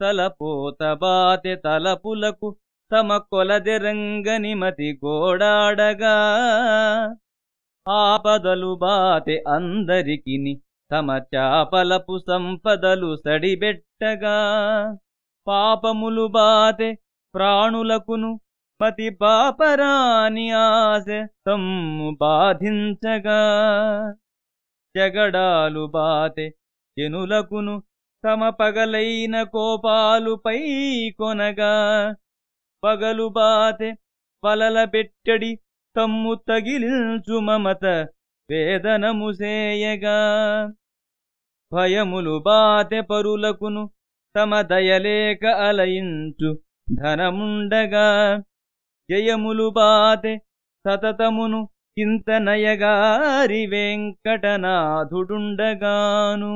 తలపోత బాతె తలపులకు తమ కొలదెరంగని మతి గోడాడగా. ఆపదలు బాతె అందరికిని తమ చాపలపు సంపదలు సడిబెట్టగా. పాపములు బాతె ప్రాణులకును మతి పాపరాని ఆశ తమ్ము బాధించగా. జగడాలు బాతె జనులకును తమ పగలైన కోపాలుపై కొనగా పగలు బాతె వలల పెట్టడి తమ్ము తగిలించు మమత వేదనము సేయగా. భయములు బాతె పరులకును తమ దయలేక అలయించు ధనముండగా జయములు బాతె సతతమును చింతనయగారి వెంకటనాథుడుండగాను.